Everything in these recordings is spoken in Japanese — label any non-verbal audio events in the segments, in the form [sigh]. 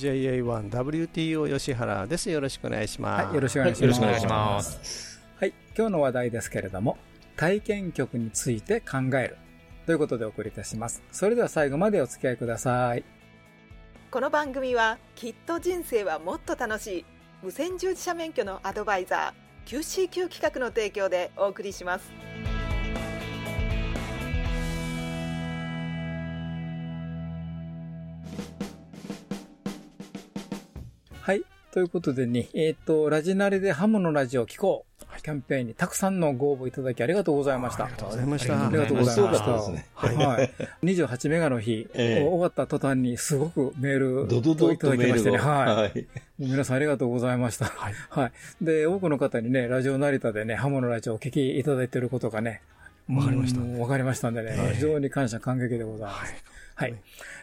JA1WTO 吉原です。よろしくお願いします。はい、よろしくお願いします。よろしくお願いします。はい、今日の話題ですけれども、体験曲について考えるということでお送りいたします。それでは最後までお付き合いください。この番組はきっと人生はもっと楽しい無線従事者免許のアドバイザー QCQ 企画の提供でお送りしますはい。ということでね、えっ、と、ラジナリでハムのラジオを聞こう。キャンペーンにたくさんのご応募いただきありがとうございました。ありがとうございました。ありがとうございました。ねはい。28メガの日、ええ終わった途端にすごくメールドドドいただきましてね。とメールを。はい。はい。皆さんありがとうございました。はい。はい。で、多くの方にね、ラジオ成田でね、ハモのラジオをお聞きいただいていることがね、わかりましたうんわかりましたんでね、はい非常に感謝感激でございます。はい。はい。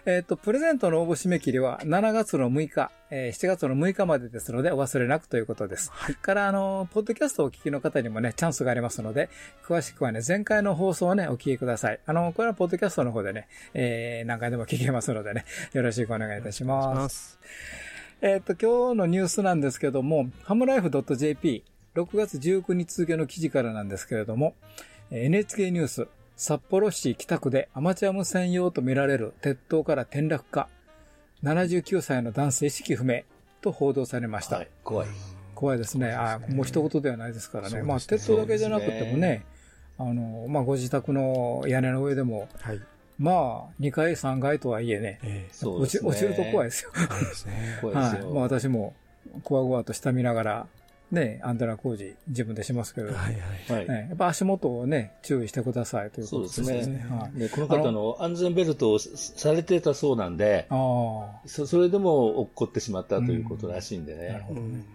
えっ、と、プレゼントの応募締め切りは7月の6日、えー7月の6日までですのでお忘れなくということです。はい。から、あの、ポッドキャストをお聞きの方にもね、チャンスがありますので、詳しくはね、前回の放送をね、お聞きください。あの、これはポッドキャストの方でね、えー、何回でも聞けますのでね、よろしくお願いいたします。ます。えっ、と、今日のニュースなんですけども、ハムライフ .jp、6月19日付の記事からなんですけれども、えー NHK ニュース、札幌市北区でアマチュア無線用とみられる鉄塔から転落か、79歳の男性意識不明と報道されました。はい。怖い。怖いですね。あもう一言ではないですからね。ねまあ、鉄塔だけじゃなくてもね、あの、まあ、ご自宅の屋根の上でも、はい。まあ、2階、3階とはいえね。落ちると怖いい。ですよ。え。そうですね。はい。怖いですよ。まあ私も、こわごわと下見ながら、ね、アンテナ工事自分でしますけど、はいはい。はい。ねやっぱ足元をね、注意してくださいというそうことでねですすね。はい。で、この方の安全ベルトをされてたそうなんで、ああ。そそれでも落っこってしまったということらしいんでね。なるほどうん。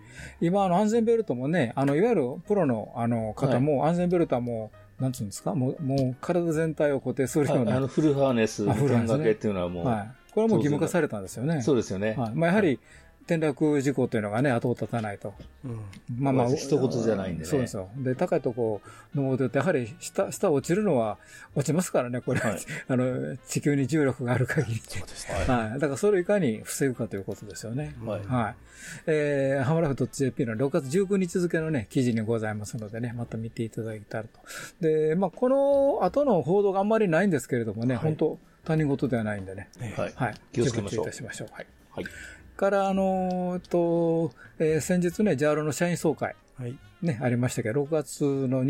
今、あの、安全ベルトもね、あの、いわゆるプロの、あの、方も、安全ベルトはもう、なんつうんですか？もう、もう、体全体を固定するような。はいあの、フルハーネス、あフルハーネスね点掛けっていうのはもう、はい。これはもう義務化されたんですよね。そうですよね。はい。まあ、やはり、転落事故というのがね、後を絶たないと。うん。まあまあ、一言じゃないんでねそうですよ。で、高いとこ登ってると、やはり下、下落ちるのは落ちますからね、これ。はい [laughs] あの、地球に重力がある限り。そうですね。ははい。だからそれをいかに防ぐかということですよね。い。はい。はい。えー、ハムラフ .jp の6月19日付のね、記事にございますのでね、また見ていただけたらと。で、まあ、この後の報道があんまりないんですけれどもね、はい本当他人事ではないんでね。ええはい。はい。気をつけましょういたしましょう。はい。はい。から、あのーと、えー先日ね、ジャーロの社員総会、はい。ね、ありましたけど、6月の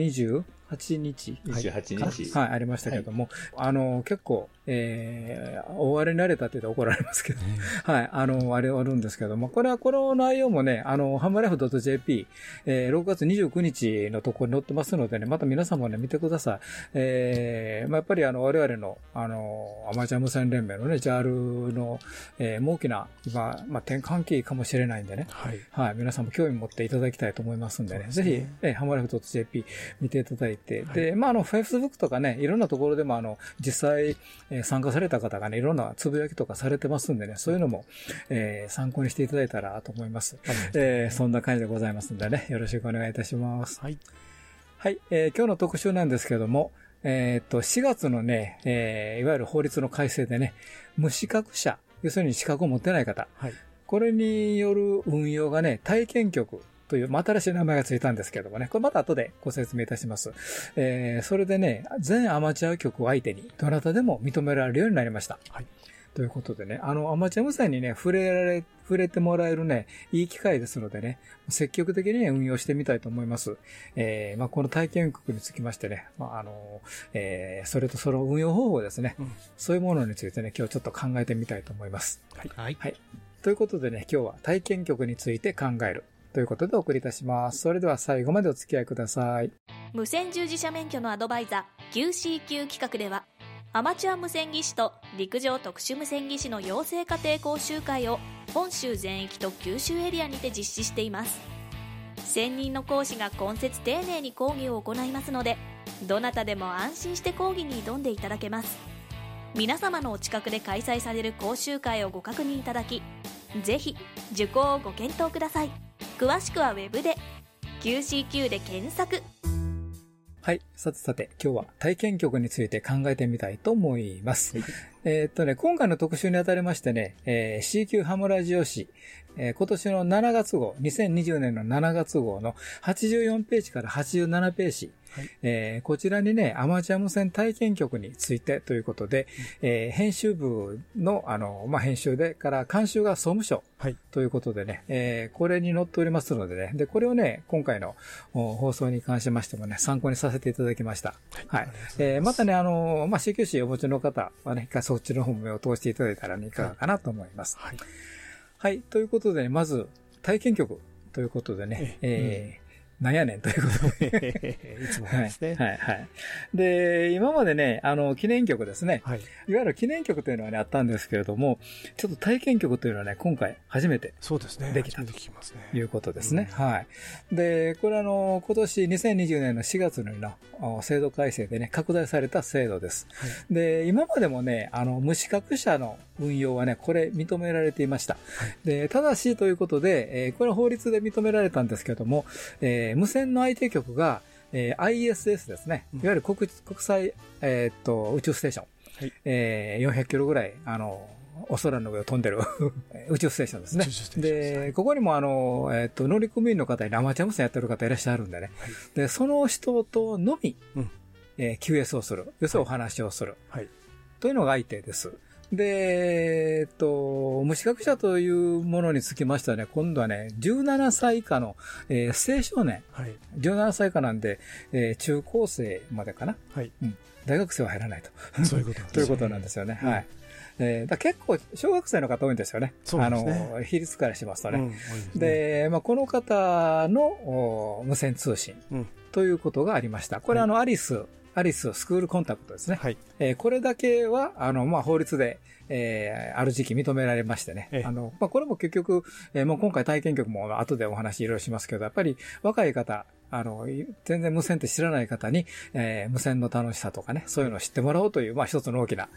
28日。28日。はい、ありましたけれども、あの、結構、えー、大荒れになれたって言ったら怒られますけど、はい、あの、あれあるんですけども、これは、この内容もね、あの、ハムライフ .jp、えー、6月29日のところに載ってますのでね、また皆さんもね、見てください。えー、まあ、やっぱりあの、我々の、あの、アマチュア無線連盟のね、JAL の、えー、大きな、今、まあ、転換期かもしれないんでね、はい。はい。皆さんも興味持っていただきたいと思いますんでね。ぜひ、え、ハマラフ .jp 見ていただいて。で、まあ、あの、Facebook とかね、いろんなところでも、あの、実際、えー参加された方がね、いろんなつぶやきとかされてますんでね、そういうのも、えー参考にしていただいたらと思います。えーそんな感じでございますんでね、よろしくお願いいたします。はい。はい。えー今日の特集なんですけども、えーっと、4月のね、えーいわゆる法律の改正でね、無資格者、要するに資格を持ってない方、はい。これによる運用がね、体験局という、まあ新しい名前がついたんですけどもね、これまた後でご説明いたします。えー、それでね、全アマチュア局を相手に、どなたでも認められるようになりました。はい。ということでね、あの、アマチュア無線にね、触れられ、触れてもらえるね、いい機会ですのでね、積極的にね運用してみたいと思います。えー、まあ、この体験局につきましてね、まあ、あの、えー、それとその運用方法ですね、うんそういうものについてね、今日ちょっと考えてみたいと思います。はい。はいはい。ということでね、今日は体験局について考えるということでお送りいたします。それでは最後までお付き合いください。無線従事者免許のアドバイザー QCQ 企画ではアマチュア無線技師と陸上特殊無線技師の養成家庭講習会を本州全域と九州エリアにて実施しています専任の講師が今節丁寧に講義を行いますのでどなたでも安心して講義に挑んでいただけます皆様のお近くで開催される講習会をご確認いただきぜひ受講をご検討ください詳しくはウェブで QCQ で検索はい。さてさて、今日は体験曲について考えてみたいと思います。えーっとね、今回の特集にあたりましてね、えー CQ ハムラジオ誌、えー今年の7月号、2020年の7月号の84ページから87ページ、えーこちらにね、アマチュア無線体験曲についてということで、えー編集部の、あの、まあ、編集でから監修が総務省はい。ということでね、えーこれに載っておりますのでね、で、これをね、今回のお放送に関しましてもね、参考にさせていただきました。はい。えーまたね、あの、まあ、CQC お持ちの方はね、一回そっちの方も目を通していただいたらね、いかがかなと思います。はい。はい。ということでね、まず、体験曲ということでね、えーなんやねんということで。[laughs] いつもはい。ですね。はい。はい。で、今までね、あの、記念曲ですね。はい。いわゆる記念曲というのはね、あったんですけれども、ちょっと体験曲というのはね、今回初めてそうですね。できた初めて聞きますね。いうことですね。はい。で、これあの、今年2020年の4月のお制度改正でね、拡大された制度です。はいで、今までもね、あの、無資格者の運用はね、これ認められていました。で、ただしということで、えーこれは法律で認められたんですけども、えー無線の相手局が、えー ISS ですね。うんいわゆる国国際、えーっと、宇宙ステーション。はいえー400キロぐらい、あの、お空の上を飛んでる [laughs] 宇宙ステーションですねでここにもあの、えっ、と、乗組員の方にアマチュア無線やってる方いらっしゃるんでね。はいで、その人とのみ、うんえー QS をする。要するにお話をする。はい。というのが相手です。で、えっと、無資格者というものにつきましてはね、今度はね、17歳以下の、えー青少年、はい。17歳以下なんで、えー中高生までかな。はい。大学生は入らないと。そういうことなんですね [laughs] ということなんですよね。うんはい。えーだ結構、小学生の方多いんですよね。ねあの、比率からしますとね。うんですねで、まあ、この方のお無線通信うんということがありました。これ、はいあの、アリス、アリススクールコンタクトですね。はい。えーこれだけは、あの、まあ、法律で、えーある時期認められましてね。ええあの、まあ、これも結局、えーもう今回体験局も後でお話いろいろしますけど、やっぱり若い方、あの、い全然無線って知らない方に、えー無線の楽しさとかね、そういうのを知ってもらおうという、まあ、一つの大きな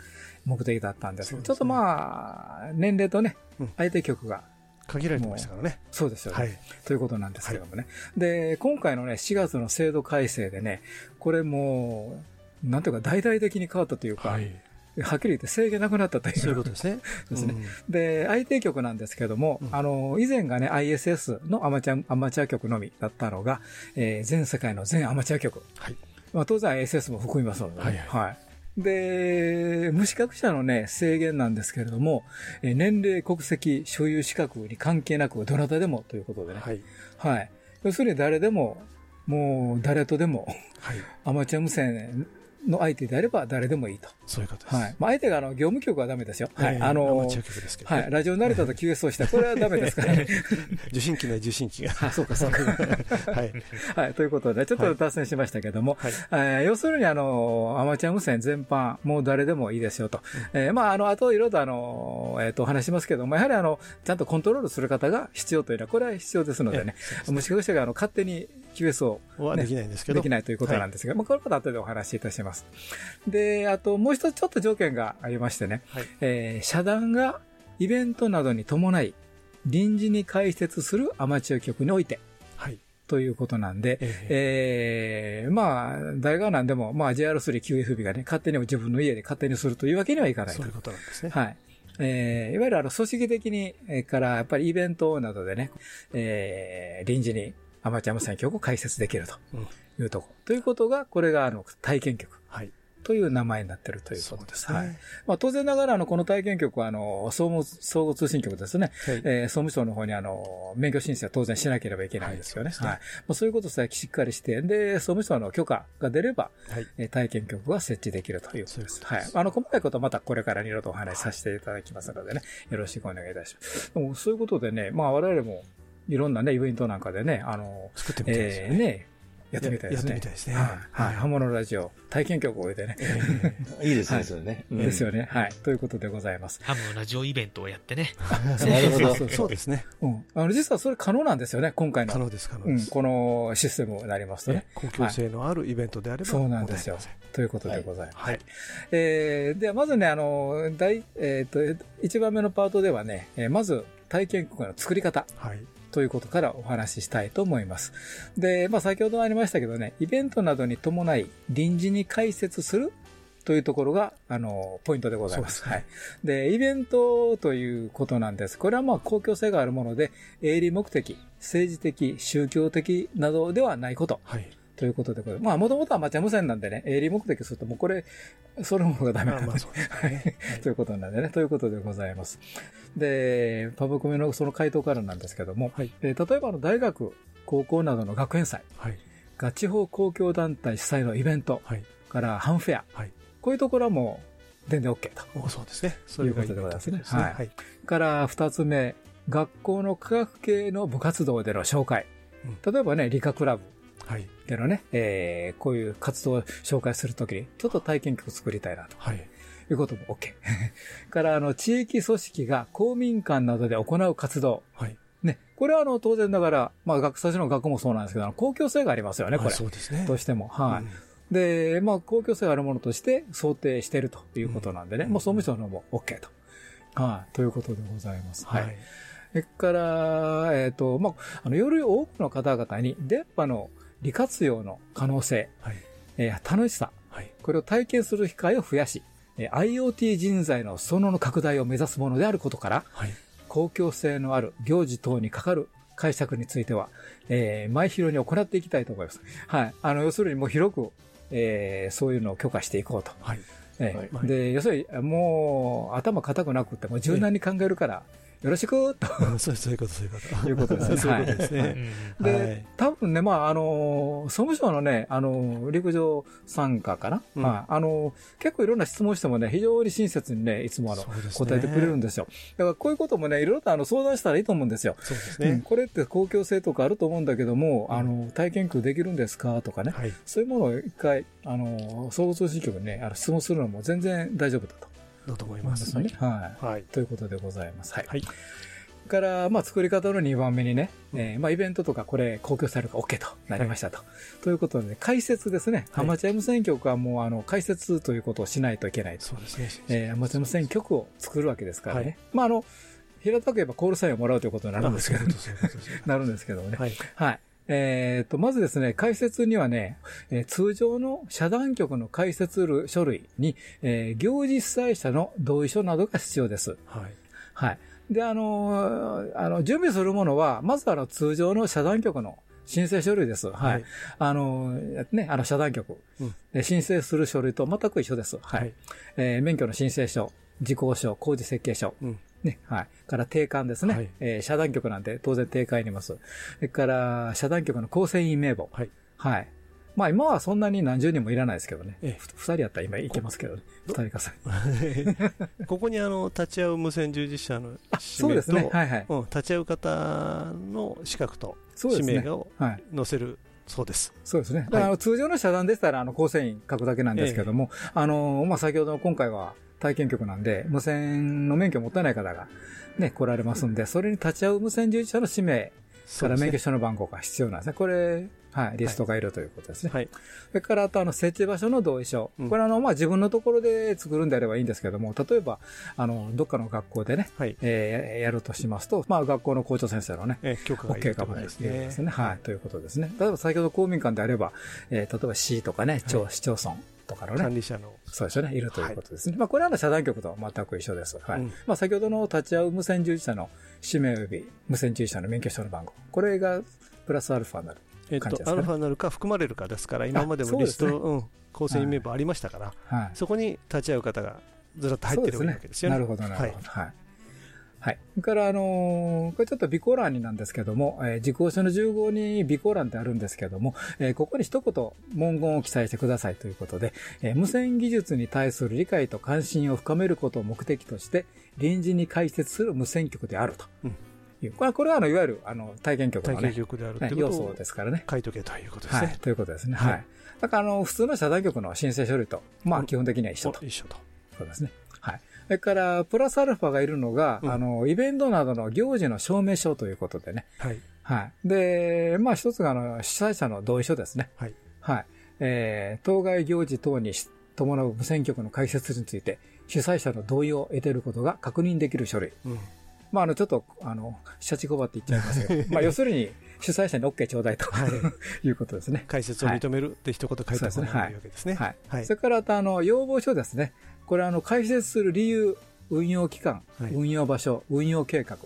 目的だったんですけど、ちょっとまあ、年齢とねうん、相手局が、限られてましたからね。そうですよね。はい。ということなんですけどもね。で、今回のね、4月の制度改正でね、これもう、なんていうか大々的に変わったというか、は。はいっきり言って制限なくなったという。そういうことですね。ですねうんで、相手局なんですけども、うんあの、以前がね、ISS のアマチュア、アマチュア局のみだったのが、えー全世界の全アマチュア局。はい。まあ、当然 ISS も含みますので、ね。はいはい。で、無資格者のね、制限なんですけれども、えー年齢、国籍、所有資格に関係なく、どなたでもということでね。はい。はい。要するに誰でも、もう誰とでも、はい。アマチュア無線の相手であれば誰でもいいと。そういうことです。はい。まあ、相手があの、業務局はダメですよ。はい。ええあのはい。ラジオ成田と QS をした。これはダメですからね。[laughs] 受信機ない受信機が。あ、そうか、そうか。はい。[laughs] はい。ということで、ちょっと脱線しましたけども、はい。えー要するにあの、アマチュア無線全般、もう誰でもいいですよと。えーまあ、あの、あといろいろとあの、えっ、と、お話しますけども、やはりあの、ちゃんとコントロールする方が必要というのは、これは必要ですのでね、無資格者があの、勝手に QS をはできないんですけど。できないということなんですが、まあ、これまた後でお話しいたします。で、あともう一つちょっと条件がありましてね、はい。えー遮断がイベントなどに伴い、臨時に開設するアマチュア局においてはい。ということなんで、ええーまあ、誰が何でも、まあ JR3QFB がね、勝手に自分の家で勝手にするというわけにはいかないとえそういうことなんですね。はい。えーいわゆるあの組織的に、えーからやっぱりイベントなどでね、えー臨時にアマチュア無線局を開設できるというところ。ということが、これがあの体験局はい。という名前になっているということです。ですねはい。まあ当然ながらあのこの体験局はあの総務、総合通信局ですね。はいえー総務省の方にあの、免許申請は当然しなければいけないんですよね。はいはい。まあそういうことさえしっかりして、で、総務省の許可が出れば、はい。えー体験局が設置できるということです。はいあの、細かいことはまたこれからいろいろとお話しさせていただきますのでね、よろしくお願いいたします。でもそういうことでね、まあ我々もいろんなね、イベントなんかでね、あの、作ってみたいですね。ーね、やってみたいですね。やってみたいですねはい。刃物ラジオ、体験曲を置いてね。[laughs] いいですね、はいそれね。うんですよね。はい。ということでございます。ハムのラジオイベントをやってね。[laughs] なるほど。そうそうですね。うん。あの、実はそれ可能なんですよね、今回の。可能です、可能うん、です。このシステムになりますとねね。公共性のあるイベントであれば、そうなんですよ。ということでございます。はい。えーではまずね、あの、第、えっ、と、1番目のパートではね、えーまず体験曲の作り方はい。ということからお話ししたいと思います。で、まあ先ほどありましたけどね、イベントなどに伴い臨時に開設するというところが、あの、ポイントでございます。すはい。で、イベントということなんです。これはまあ公共性があるもので、営利目的、政治的、宗教的などではないこと。はい。ということでございまあ、もともとはアマチュア無線なんでね、営利目的すると、もうこれ、そのものがダメなんで、まあまあそうですね。[laughs] ということなんでね、ということでございます。で、パブコメのその回答からなんですけども、はい。えー例えばあの大学、高校などの学園祭、はい。が地方公共団体主催のイベントはい。からハンフェア、はい。こういうところはもう全然 OK と。おそうですね。それがいうことでございますねですね。はいはい。から二つ目、学校の科学系の部活動での紹介。例えばね、理科クラブはい。でのね、えーこういう活動を紹介するときに、ちょっと体験曲作りたいなと。はい。いうことも OK。[laughs] から、あの、地域組織が公民館などで行う活動。はい。ね。これは、あの、当然ながら、まあ、学最初の学校もそうなんですけど、公共性がありますよね、こあれ。そうですね。どうしても。はい。うんで、まあ、公共性があるものとして想定しているということなんでね、うんもう総務省のも OK と。はい。ということでございます。は。はいい。それから、えっ、と、まあ、あの、より多くの方々に電波の利活用の可能性、はい。えー楽しさ、はい。これを体験する機会を増やし、えー IoT 人材の裾野の拡大を目指すものであることから、はい。公共性のある行事等にかかる解釈については、えー前広に行っていきたいと思います。はい。あの、要するにもう広く、えーそういうのを許可していこうと。はい。えーはいで、要するに、もう、頭固くなくっても柔軟に考えるから、よろしく、とうんそうそういうこと、そういうこと。[laughs] いうことですね。そういうことですうね。んで、はい多分ね、まあ、あの、総務省のね、あの、陸上参加かな、うんはい。あの、結構いろんな質問してもね、非常に親切にね、いつもあの、答えてくれるんですよ。だからこういうこともね、いろいろとあの相談したらいいと思うんですよ。そうですね。うんこれって公共性とかあると思うんだけども、あの、体験区できるんですか？とかね。はい。そういうものを一回、あの、総合通信局にね、あの質問するのも全然大丈夫だとだと思いま。すすね。はい。はい。ということでございます。はい。はい。から、まあ、作り方の2番目にね、えーまあ、イベントとかこれ公共されるか OK となりましたと。ということで、ね、解説ですね。はいアマチュア無線局はもう、あの、解説ということをしないといけないと。そうですね。えーアマチュア無線局を作るわけですからね。はいまあ、あの、平たく言えばコールサインをもらうということになるんですけど、あそういうことそういうことです [laughs] なるんですけどもね。はい。はい。えっと、まずですね、解説にはね、えー通常の遮断局の解説書類に、えー行事主催者の同意書などが必要です。はい。はい。で、あのーあの、準備するものは、まずあの、通常の遮断局の申請書類です。はい。はいあのーね、あの、遮断局、うんで申請する書類と全く一緒です。はい。はいえー免許の申請書、事項書、工事設計書、うん。ね、はい。から定款ですね。はいえー遮断局なんて当然定款いります。それから、遮断局の構成員名簿。はい。はい。まあ今はそんなに何十人もいらないですけどね。二人やったら今いけますけどね。二人かさ。ここにあの立ち会う無線従事者の氏名そうですね。と、はいはい。うん、立ち会う方の資格とそうですね。氏名をはい。載せるそうです。そうですね。通常の遮断でしたら、あの、構成員書くだけなんですけども、あの、まあ、先ほどの今回は体験局なんで、無線の免許を持ってない方がね、来られますんで、それに立ち会う無線従事者の氏名から免許証の番号が必要なんですね。これ、はい、リストがいるということですね。はい。それから、あと、あの、設置場所の同意書。うんこれ、あの、まあ、自分のところで作るんであればいいんですけども、例えば、あの、どっかの学校でね、はい。えーやるとしますと、まあ、学校の校長先生のね、え許可がい OK るとでです。ね。はい。ということですね。例えば先ほど公民館であれば、えー例えば市とかね、町、市町村とかのね、管理者の。そうですよね、いるということですね。まあこれはあの遮断局と全く一緒です。はい。うんまあ先ほどの立ち会う無線従事者の氏名及び無線従事者の免許証の番号。これがプラスアルファになる。えっと、感じですかねアルファになるか含まれるかですから、今までもリスト、そうですうん、構成員名簿ありましたから、はい。そこに立ち会う方がずらっと入ってるわけですよね。なるほど、なるほど。はい。はい。それから、あのーこれちょっと備考欄になんですけども、えー、時項書の10号に備考欄ってあるんですけども、えーここに一言文言を記載してくださいということで、えー無線技術に対する理解と関心を深めることを目的として、臨時に開設する無線局であると。うん。これは、これはあの、いわゆる、あの、体験曲のね体験、曲である要ことを素ですからね。書いとけということですね。はい。ということですね。はいはい。だから、あの、普通の遮断曲の申請書類と、まあ、うん基本的には一緒と。お一緒と。そうですね。はい。それから、プラスアルファがいるのが、うんあの、イベントなどの行事の証明書ということでね。はい。はい。で、まあ、一つが、あの、主催者の同意書ですね。はい。はい。えー、当該行事等にし伴う無線局の開設について、主催者の同意を得ていることが確認できる書類。うん。まあ、あの、ちょっと、あの、シャチコバって言っちゃいますけど、[laughs] まあ、要するに、主催者に OK ちょうだいと、[laughs] はいうことですね。解説を認めるって一言書いた方がいいわけですね。はい。はいそれから、あとあの、要望書ですね。これ、あの、開設する理由、運用期間、はい運用場所、運用計画。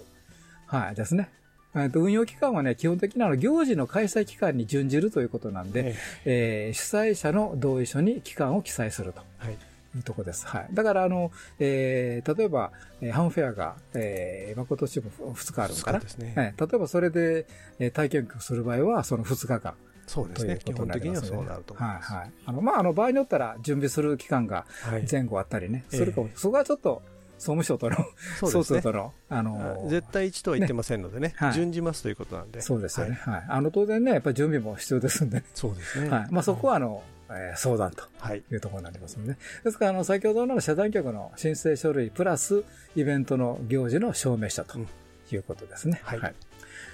はい、ですね。えっと運用期間はね、基本的なあの行事の開催期間に準じるということなんで、ええー主催者の同意書に期間を記載するとえはい。いうところです。はい。だから、あの、えー例えば、えーハンフェアが、えー、まあ、今年も2日あるのかな？そう。ですね。はい、例えばそれで、えー体験局する場合は、その2日間そうですね。基本的に。はそうなると思いはい、ます。はい。あの、まあ、あの、場合によったら、準備する期間がはい。前後あったりね、ええするかも、そこはちょっと、総務省との、[laughs] そうですねと。の、あの、絶対一とは言ってませんのでね、はい順じますということなんで。そうですよね。はい。はい。あの、当然ね、やっぱり準備も必要ですんで、そうですね。はい。まあ、そこは、あの、えー相談とはい。いうところになりますので、ですから、あの、先ほどの遮断局の申請書類プラス、イベントの行事の証明書とうんいうことですね。はい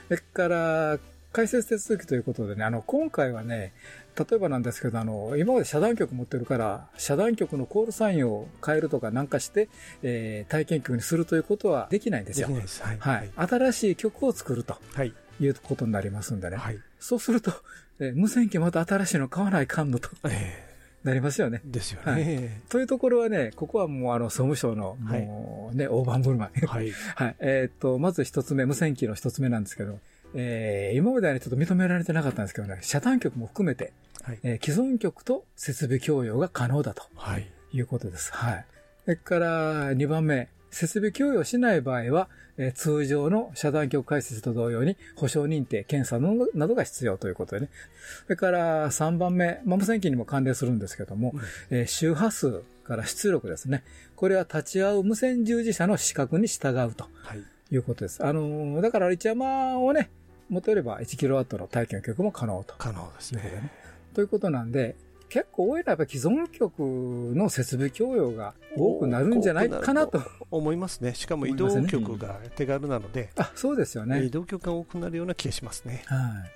それから、開設手続きということでね、あの、今回はね、例えばなんですけど、あの、今まで遮断局持ってるから、遮断局のコールサインを変えるとかなんかして、えー体験曲にするということはできないんですよできない。です。はい。はい。新しい曲を作るとはい。いうことになりますんでね。はい。そうすると、えー無線機また新しいの買わないかんのとえなりますよね。えですよはね。というところはね、ここはもうあの、総務省の、はいもうね、大盤振る舞い。はい。[laughs] はい。えーっと、まず一つ目、無線機の一つ目なんですけど、えー今まではね、ちょっと認められてなかったんですけどね、遮断局も含めて、はい。えー既存局と設備共用が可能だとはい。いうことです。はい。それから、2番目、設備共用しない場合は、えー通常の遮断局開設と同様に、保証認定、検査のなどが必要ということでね。それから、3番目、まあ、無線機にも関連するんですけども、えー周波数から出力ですね。これは立ち会う無線従事者の資格に従うと。はい。いうことです。あのーだから一山をね、持てれば 1kW の体験局も可能と。可能ですね。ということなんで、結構多いのはやっぱ既存局の設備供与が多くなるんじゃないかなと。思いますね。しかも移動局が手軽なので、あ、そうですよね移。動局が多くなるような気がしますね。はい。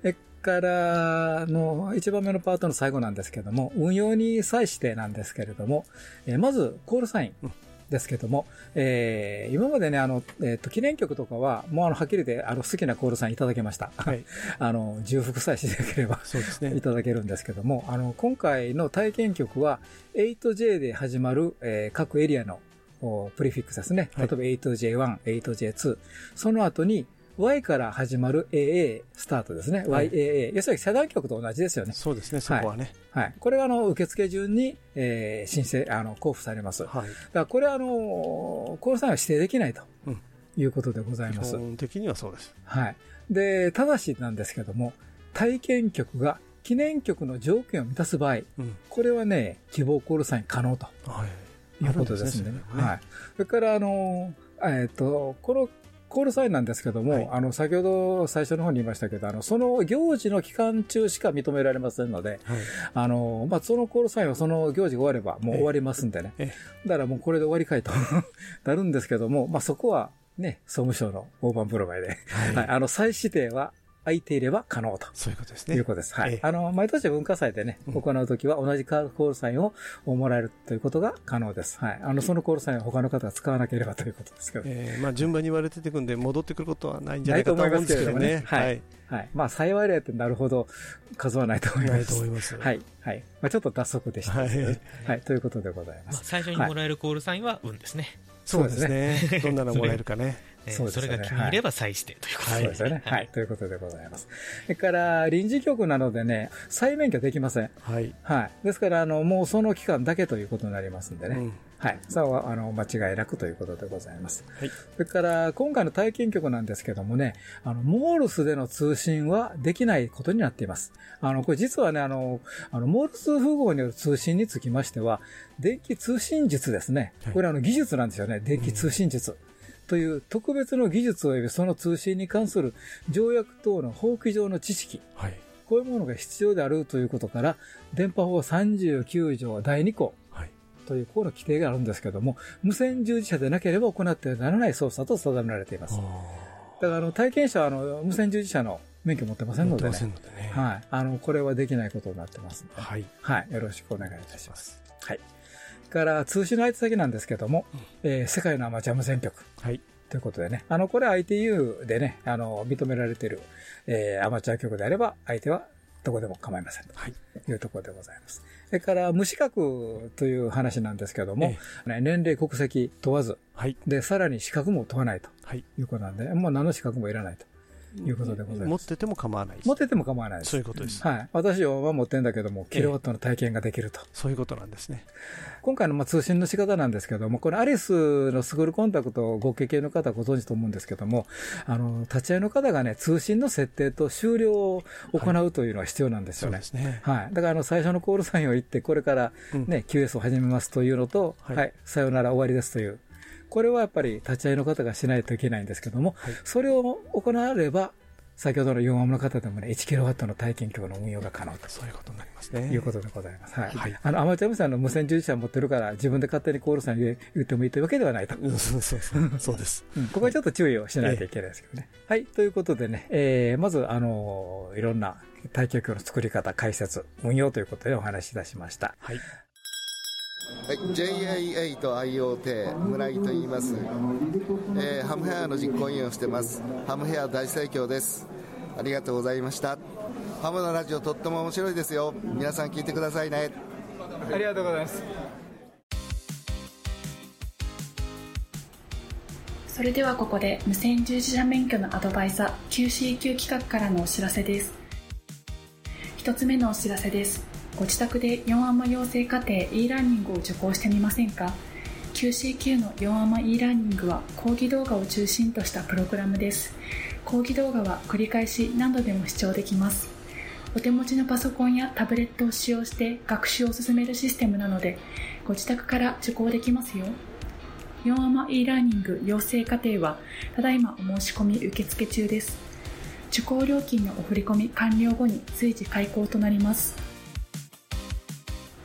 それからの一番目のパートの最後なんですけども、運用に際してなんですけれども、えーまずコールサインうんですけども、えー今までね、あの、えっ、と、記念曲とかは、もうあの、はっきりで、あの、好きなコールサインいただけました。はい。[laughs] あの、重複さえしていただければそうですねい。ただけるんですけども、あの、今回の体験曲は 8J で始まる、えー各エリアのおプリフィックスですね。はい例えば 8J1、8J2。その後に Y から始まる AA スタートですね。はい YAA。要するに遮断曲と同じですよね。そうですね、そこはね。はい。これがあの、受付順に、えー申請、あの、交付されます。だかはい。らこれはあの、コールサインは指定できないとうんいうことでござい基ます。本的にはそうです。はい。で、ただしなんですけども、体験局が記念局の条件を満たす場合、うん。これはね、希望コールサイン可能とはい。いうことですんでね。すねはい。それから、あの、えっ、と、このコールサインなんですけども、はい。あの、先ほど最初の方に言いましたけど、あの、その行事の期間中しか認められませんので、はい。あの、まあ、そのコールサインはその行事が終わればもう終わりますんでね。え。だからもうこれで終わりかいと [laughs] なるんですけども、まあ、そこはね、総務省の大盤振る舞いで、はい。はい、あの、再指定は空いていれば可能と。そういうことですね。ということです。はい。ええあの、毎年文化祭でね、うん行うときは同じコールサインをもらえるということが可能です。はい。あの、そのコールサインを他の方が使わなければということですけど。えーまあ順番に言われててくんで戻ってくることはないんじゃないかと思うんですけどね。ないますけれどもねはいはい。まあ、幸い例ってなるほど数はないと思いないとます。思います。はい。はい。まあ、ちょっと脱足でしたははい。ということでございままあ、す。最初にもらえるコールサインは運ですね。そうですね。どんなのもらえるかね。えーそねそれが気に入れば再指定ということそうですよね。はい。ということでございます。それから、臨時局なのでね、再免許できません。はい。はい。ですから、あの、もうその期間だけということになりますんでね。うんはい。それは、あの、間違いなくということでございます。はい。それから、今回の体験局なんですけどもね、あの、モールスでの通信はできないことになっています。あの、これ実はね、あの、あの、モールス符号による通信につきましては、電気通信術ですねはい。これあの、技術なんですよね。電気通信術。という特別の技術及びその通信に関する条約等の法規上の知識、はい。こういうものが必要であるということから、電波法39条第2項はい。というこの規定があるんですけども、無線従事者でなければ行ってはならない操作と定められています。だからあの体験者はあの無線従事者の免許持ってませんのでね。持ってませんのでね。はい。あの、これはできないことになってますので、はい。はい。よろしくお願いいたします。はい。から、通信の相手先なんですけども、えー世界のアマチュア無線局はい。ということでね、あの、これ ITU でね、あの、認められている、えーアマチュア局であれば、相手はどこでも構いません。はい。というところでございます。それから、無資格という話なんですけども、ね年齢、国籍問わず、はい。で、さらに資格も問わないとはい。いうことなんで、もう何の資格もいらないということでございます。持ってても構わないです。持ってても構わないです。そういうことです。はい。私は持ってんだけども、キロワットの体験ができると。そういうことなんですね。今回のまあ通信の仕方なんですけども、これアリスのスクールコンタクトをご経験の方はご存知と思うんですけども、あの、立ち会いの方がね、通信の設定と終了を行うというのは必要なんですそうよね。ですね。はい。だからあの、最初のコールサインを言って、これからうんね、QS を始めますというのと、はいはい、さよなら終わりですという。これはやっぱり立ち会いの方がしないといけないんですけども、はいそれを行われば、先ほどの4アムの方でもね、1kW の体験鏡の運用が可能と。そういうことになりますね。いうことでございます。はい。はいあの、アマチュア無線の無線従事者持ってるから、自分で勝手にコールさん言言ってもいいというわけではないと。うんそうそうそう。[laughs] そうです。うんここはちょっと注意をしないといけないですけどね。はい。ということでね、えー、まず、あのーいろんな対局鏡の作り方、解説、運用ということでお話しいたしました。はい。はい、JA8IoT 村井と言います、えーハムヘアの実行委員をしてます。ハムヘア大盛況です。ありがとうございました。ハムのラジオとっても面白いですよ。皆さん聞いてくださいね。ありがとうございます。それではここで無線従事者免許のアドバイザー QCQ 企画からのお知らせです。一つ目のお知らせですご自宅で4アマ養成課程 e ラーニングを受講してみませんか？QCQ の4アマ e ラーニングは講義動画を中心としたプログラムです。講義動画は繰り返し何度でも視聴できます。お手持ちのパソコンやタブレットを使用して学習を進めるシステムなのでご自宅から受講できますよ。4アマ e ラーニング養成課程はただいまお申し込み受付中です。受講料金のお振込完了後に随時開講となります。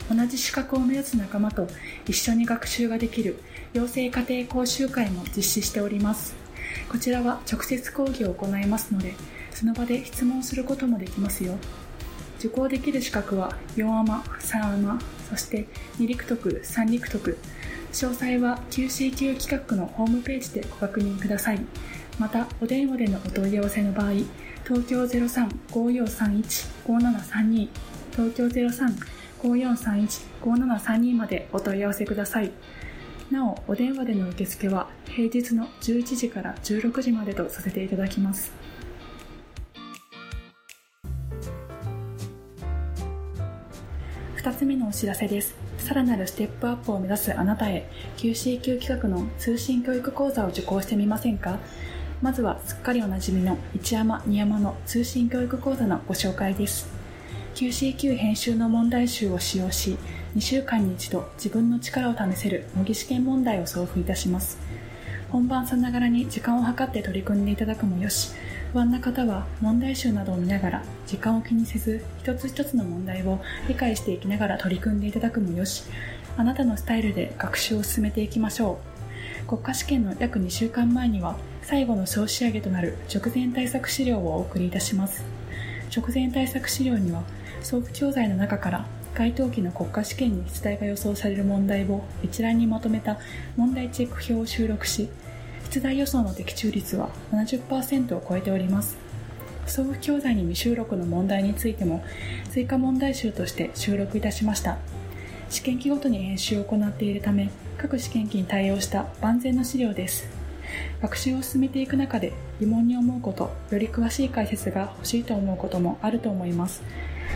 同じ資格を目指す仲間と一緒に学習ができる養成家庭講習会も実施しております。こちらは直接講義を行いますのでその場で質問することもできますよ。受講できる資格は4アマ、3アマ、そして2陸徳、3陸徳。詳細は QCQ 企画のホームページでご確認ください。またお電話でのお問い合わせの場合東京03-5431-5732東京03 03-5431-5732までお問い合わせください。なおお電話での受付は平日の11時から16時までとさせていただきます。2つ目のお知らせです。さらなるステップアップを目指すあなたへ QCQ 企画の通信教育講座を受講してみませんか？まずはすっかりおなじみの1山2山の通信教育講座のご紹介です。QCQ 編集の問題集を使用し2週間に一度自分の力を試せる模擬試験問題を送付いたします。本番さながらに時間を計って取り組んでいただくもよし不安な方は問題集などを見ながら時間を気にせず一つ一つの問題を理解していきながら取り組んでいただくもよしあなたのスタイルで学習を進めていきましょう。国家試験の約2週間前には最後の総仕上げとなる直前対策資料をお送りいたします。直前対策資料には送付教材の中から該当期の国家試験に出題が予想される問題を一覧にまとめた問題チェック表を収録し出題予想の的中率は70%を超えております。送付教材に未収録の問題についても追加問題集として収録いたしました。試験期ごとに演習を行っているため各試験期に対応した万全の資料です。学習を進めていく中で疑問に思うことより詳しい解説が欲しいと思うこともあると思います。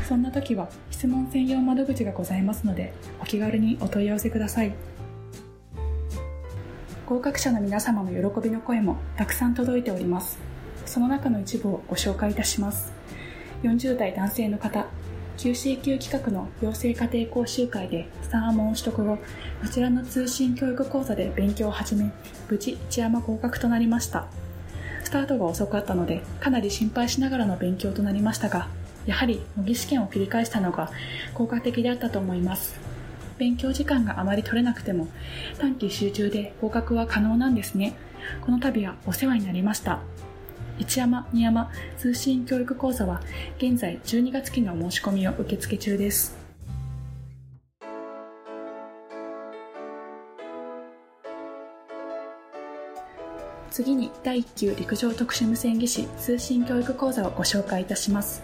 そんな時は質問専用窓口がございますのでお気軽にお問い合わせください。合格者の皆様の喜びの声もたくさん届いております。その中の一部をご紹介いたします。40代男性の方 QCQ 企画の養成家庭講習会で3問取得後、こちらの通信教育講座で勉強を始め、無事一山合格となりました。スタートが遅かったので、かなり心配しながらの勉強となりましたが、やはり模擬試験を繰り返したのが効果的であったと思います。勉強時間があまり取れなくても短期集中で合格は可能なんですね。この度はお世話になりました。一山二山通信教育講座は現在12月期の申し込みを受付中です。次に第1級陸上特殊無線技師通信教育講座をご紹介いたします。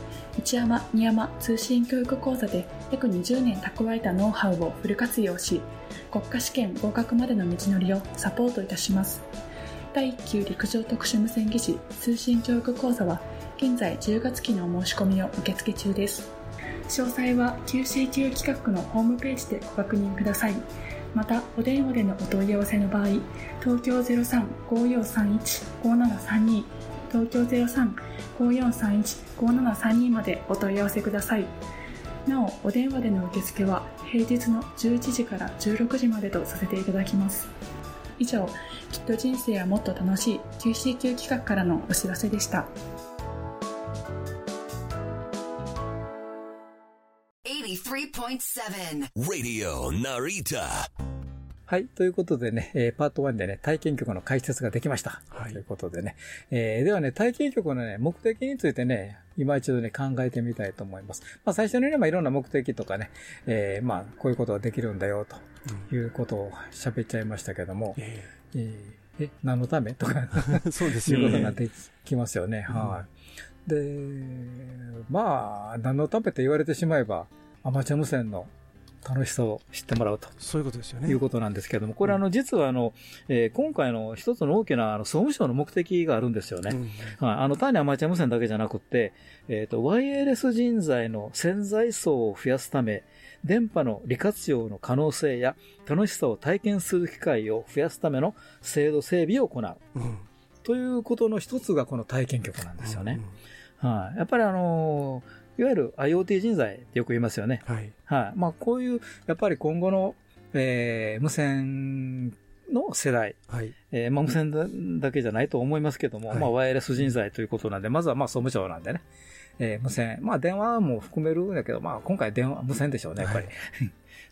一山二山通信教育講座で約20年蓄えたノウハウをフル活用し国家試験合格までの道のりをサポートいたします。第1級陸上特殊無線技師通信教育講座は現在10月期の申し込みを受付中です。詳細は QCQ 企画のホームページでご確認ください。またお電話でのお問い合わせの場合東京0354315732東京03 0354315732までお問い合わせください。なおお電話での受付は平日の11時から16時までとさせていただきます。以上きっと人生はもっと楽しい QCQ 企画からのお知らせでした。83.7 Radio Narita はい。ということでね、えーパート1でね、体験局の解説ができました。ということでね。えーではね、体験局のね、目的についてね、今一度ね、考えてみたいと思います。まあ、最初にね、まあ、いろんな目的とかね、えーまあ、こういうことができるんだよ、ということを喋っちゃいましたけども、えーえ、何のため？とか、[laughs] そうですよねいうことになってきますよね。はい。で、まあ、何のためって言われてしまえば、アマチュア無線の楽しさを知ってもらうと。そういうことですよね。いうことなんですけれども、これあの、実はあの、えー今回の一つの大きなあの総務省の目的があるんですよね。はい。あの、単にアマチュア無線だけじゃなくって、えっ、と、ワイヤレス人材の潜在層を増やすため、電波の利活用の可能性や楽しさを体験する機会を増やすための制度整備を行う。ということの一つがこの体験局なんですよね。はい。やっぱりあのーいわゆる IoT 人材ってよく言いますよね。はい。はい。まあ、こういう、やっぱり今後の、えー無線の世代。はい。えーまあ、無線だだけじゃないと思いますけども、はいまあ、ワイヤレス人材ということなんで、まずはまあ、総務省なんでね。えー無線。まあ、電話も含めるんだけど、まあ、今回電話、無線でしょうね、やっぱり。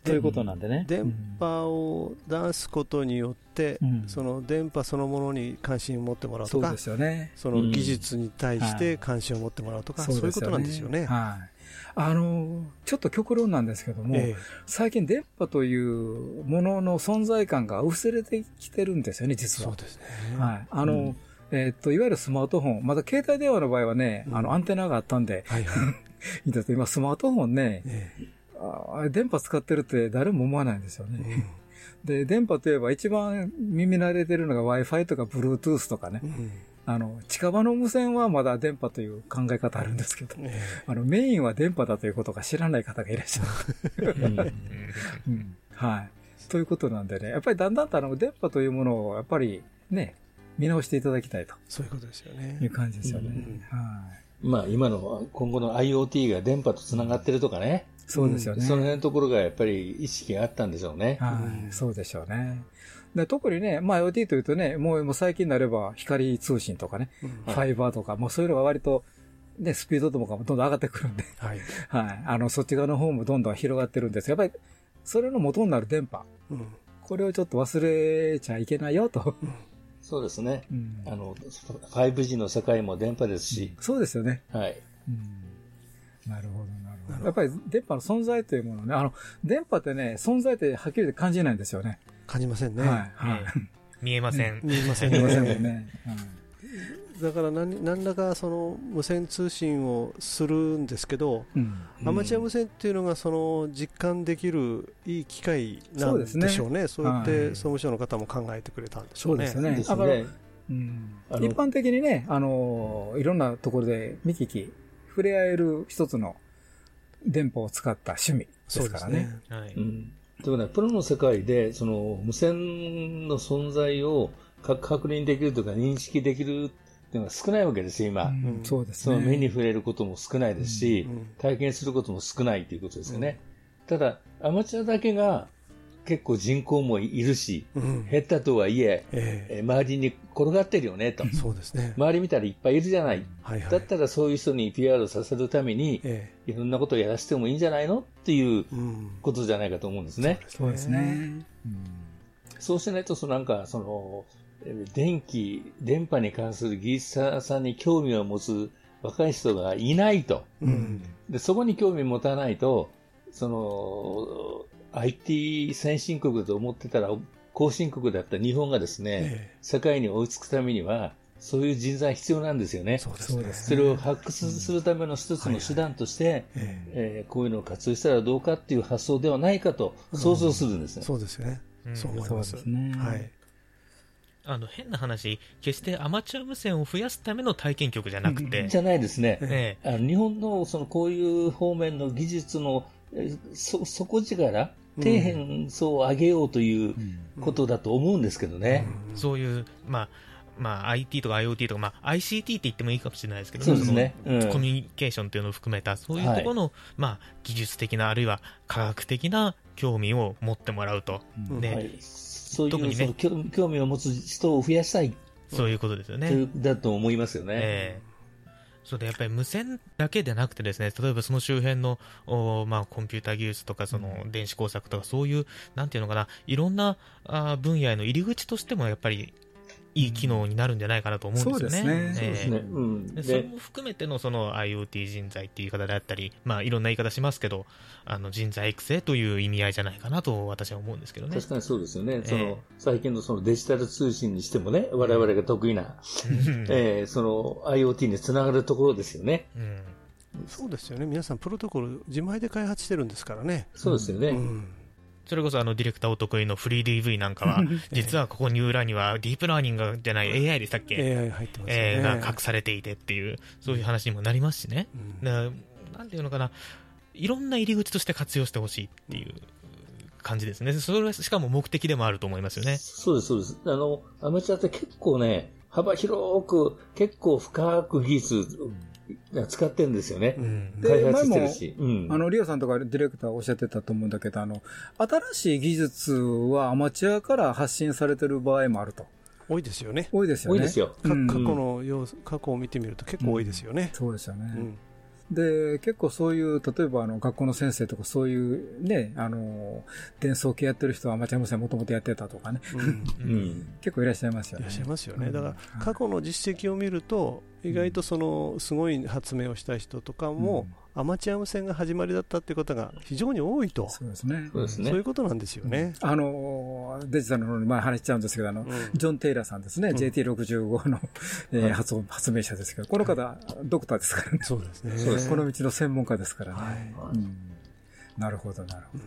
ということなんでね。電波を出すことによって、うんその電波そのものに関心を持ってもらうとか、そうですよね。その技術に対して関心を持ってもらうとか、そういうことなんですよね。はい。あの、ちょっと極論なんですけども、ええ最近電波というものの存在感が薄れてきてるんですよね、実は。そうですね。はい。あの、えーっと、いわゆるスマートフォン、まだ携帯電話の場合はね、あの、アンテナがあったんで、[laughs] 今、スマートフォンね、ああれ電波使ってるって誰も思わないんですよね。[laughs] で、電波といえば一番耳慣れてるのが Wi-Fi とか Bluetooth とかね。あの、近場の無線はまだ電波という考え方あるんですけど、あの、メインは電波だということが知らない方がいらっしゃる。うん [laughs] はい。ということなんでね、やっぱりだんだんとあの、電波というものを、やっぱりね、見直していただきたいとそういうことですよね。いう感じですよね。はい。まあ今の、今後の IoT が電波と繋がってるとかね。そうですよねその辺のところがやっぱり意識があったんでしょうね。はい、そうでしょうね。で特にね、まあ IoT というとね、もうもう最近になれば光通信とかね、ファイバーとか、もうそういうのが割と、ね、スピードとかもどんどん上がってくるんで、[laughs] はい。はい。あの、そっち側の方もどんどん広がってるんですやっぱり、それの元になる電波。うんこれをちょっと忘れちゃいけないよと。そうですね。うんあの、5G の世界も電波ですし。そうですよね。はい。なるほど、なるほど。やっぱり電波の存在というものね、あの、電波ってね、存在ってはっきり感じないんですよね。感じませんね。はい。はい。見えません。見えません見えませんもんね。だから何何らかその無線通信をするんですけど、うんアマチュア無線っていうのがその実感できるいい機会なんでしょうね、そうやってはい総務省の方も考えてくれたんでしょうね。そうですね。一般的にね、あの、いろんなところで見聞き、触れ合える一つの電波を使った趣味ですからね。ですね。はい。うん。ということは、プロの世界で、その、無線の存在をか確認できるとか認識できるっていうのが少ないわけですよ、今。うんそうですね。その目に触れることも少ないですし、うん体験することも少ないということですよね。ただ、アマチュアだけが結構人口もいるし、うん減ったとはいえ、ええー周りに転がってるよね、とえ。そうですね。周り見たらいっぱいいるじゃない。はいはい。だったらそういう人に PR させるために、えいろんなことをやらせてもいいんじゃないの？っていうことじゃないかと思うんですね。そうですね。そうしないと、そのなんか、その、えー電気、電波に関する技術者さんに興味を持つ若い人がいないと。うんで、そこに興味持たないと、その、IT 先進国だと思ってたら、後進国だった日本がですね、え世界に追いつくためには、そういう人材必要なんですよね。えそうですね。それを発掘するための一つの手段として、えええーこういうのを活用したらどうかっていう発想ではないかと想像するんですね。そうですね。うんそう思います。そうですねはい。あの、変な話、決してアマチュア無線を増やすための体験局じゃなくて、じゃないですね。ええあの日本のそのこういう方面の技術のえーそ底力、底辺層を上げようということだと思うんですけどね。そういう、まあ、まあ、IT とか IoT とか、まあ、ICT って言ってもいいかもしれないですけど、そうですね。うん。コミュニケーションっていうのを含めた、そういうところの、まあ、技術的な、あるいは科学的な興味を持ってもらうと。うん。で、はい、そういう特にね。興興味を持つ人を増やしたい。そういうことですよね。だと思いますよね。ええそれでやっぱり無線だけでなくてですね、例えばその周辺の、おまあ、コンピューター技術とか、その電子工作とか、そういう、なんていうのかな、いろんなあー分野への入り口としてもやっぱりいい機能になるんじゃないかなと思うんですよね。そうですねうですね。うん。でそれで、も含めてのその IoT 人材っていう言い方であったり、まあいろんな言い方しますけど、あの人材育成という意味合いじゃないかなと私は思うんですけどね。確かにそうですよね。そえの、最近のそのデジタル通信にしてもね、我々が得意な、うん [laughs] えーその IoT につながるところですよね。うんそうですよね。皆さんプロトコル自前で開発してるんですからね。そうですよね。うんそれこそあのディレクターお得意のフリー DV なんかは、[laughs] 実はここに裏にはディープラーニングじゃない AI でしたっけ、AI 入ってますよね。えーが隠されていてっていう、そういう話にもなりますしね。うなんていうのかな、いろんな入り口として活用してほしいっていう感じですね。それはしかも目的でもあると思いますよね。そうです、そうです。あの、アマチュアって結構ね、幅広く、結構深く技術を使ってるんですよね。うんで開発してるし。うん。あの、リオさんとかディレクターおっしゃってたと思うんだけど、あの、新しい技術はアマチュアから発信されてる場合もあると。多いですよね。多いですよね。多いですよ。過去の様子、過去を見てみると結構多いですよね。そうですよね。うんで、結構そういう、例えばあの、学校の先生とかそういうね、あの、伝送系やってる人はアマチュア無線もともとやってたとかね、うんうん。[laughs] 結構いらっしゃいますよね。いらっしゃいますよね。うんだから過去の実績を見ると、意外とそのすごい発明をした人とかも、アマチュア無線が始まりだったっていうことが非常に多いと、そうですね。そうですねそういう。ことなんですよね。あの、デジタルの方に前話しちゃうんですけど、あの、うんジョン・テイラーさんですね、ん JT65 の、えー発音発明者ですけど、この方、ドクターですからね。そうですね。そうですこの道の専門家ですからね。なるほど、なるほど。